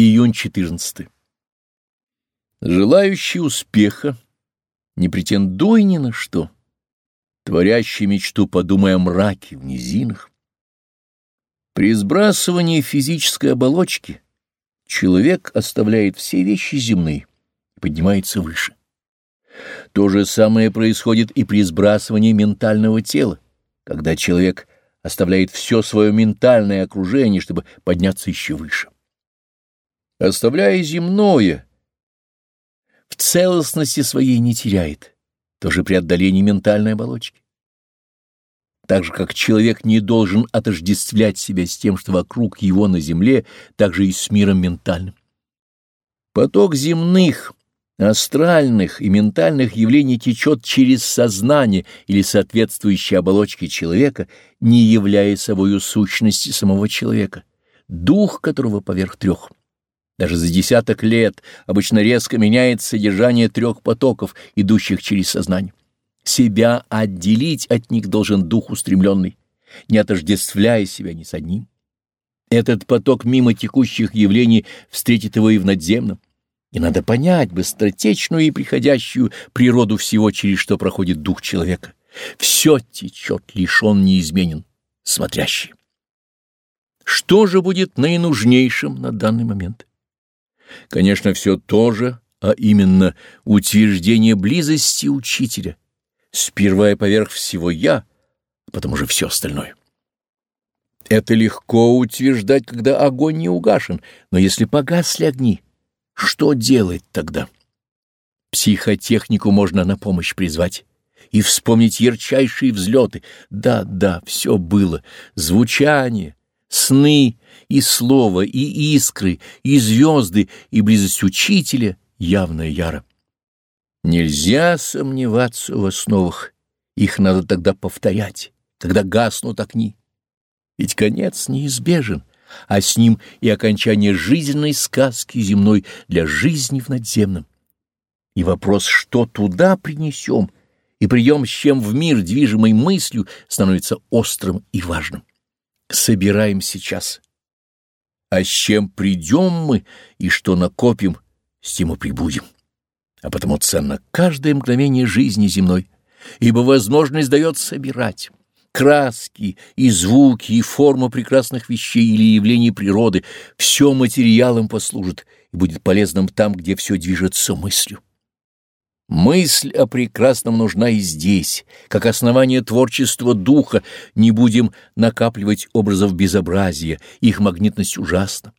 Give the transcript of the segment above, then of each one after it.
Июнь 14. Желающий успеха, не претендуй ни на что, творящий мечту, подумай о мраке в низинах. При сбрасывании физической оболочки человек оставляет все вещи земные и поднимается выше. То же самое происходит и при сбрасывании ментального тела, когда человек оставляет все свое ментальное окружение, чтобы подняться еще выше. Оставляя земное, в целостности своей не теряет, тоже при отдалении ментальной оболочки. Так же, как человек не должен отождествлять себя с тем, что вокруг его на земле, так же и с миром ментальным. Поток земных, астральных и ментальных явлений течет через сознание или соответствующие оболочки человека, не являя собою сущности самого человека, дух которого поверх трех. Даже за десяток лет обычно резко меняется содержание трех потоков, идущих через сознание. Себя отделить от них должен дух устремленный, не отождествляя себя ни с одним. Этот поток мимо текущих явлений встретит его и в надземном. И надо понять быстротечную и приходящую природу всего, через что проходит дух человека. Все течет, лишь он неизменен, смотрящий. Что же будет наинужнейшим на данный момент? Конечно, все то же, а именно утверждение близости учителя, сперва и поверх всего «я», а потом уже все остальное. Это легко утверждать, когда огонь не угашен, но если погасли огни, что делать тогда? Психотехнику можно на помощь призвать и вспомнить ярчайшие взлеты. Да, да, все было. Звучание, сны и слово, и искры, и звезды, и близость учителя явно яро. Нельзя сомневаться в основах, их надо тогда повторять, когда гаснут огни. Ведь конец неизбежен, а с ним и окончание жизненной сказки земной для жизни в надземном. И вопрос, что туда принесем, и прием с чем в мир, движимой мыслью, становится острым и важным собираем сейчас. А с чем придем мы и что накопим, с тем и прибудем. А потому ценно каждое мгновение жизни земной, ибо возможность дает собирать. Краски и звуки, и форма прекрасных вещей или явлений природы — все материалом послужит и будет полезным там, где все движется мыслью. Мысль о прекрасном нужна и здесь, как основание творчества духа, не будем накапливать образов безобразия, их магнитность ужасна.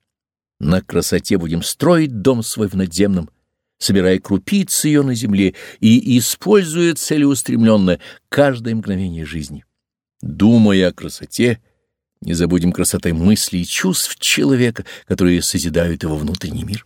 На красоте будем строить дом свой в надземном, собирая крупицы ее на земле и используя целеустремленное каждое мгновение жизни. Думая о красоте, не забудем красотой мыслей и чувств человека, которые созидают его внутренний мир.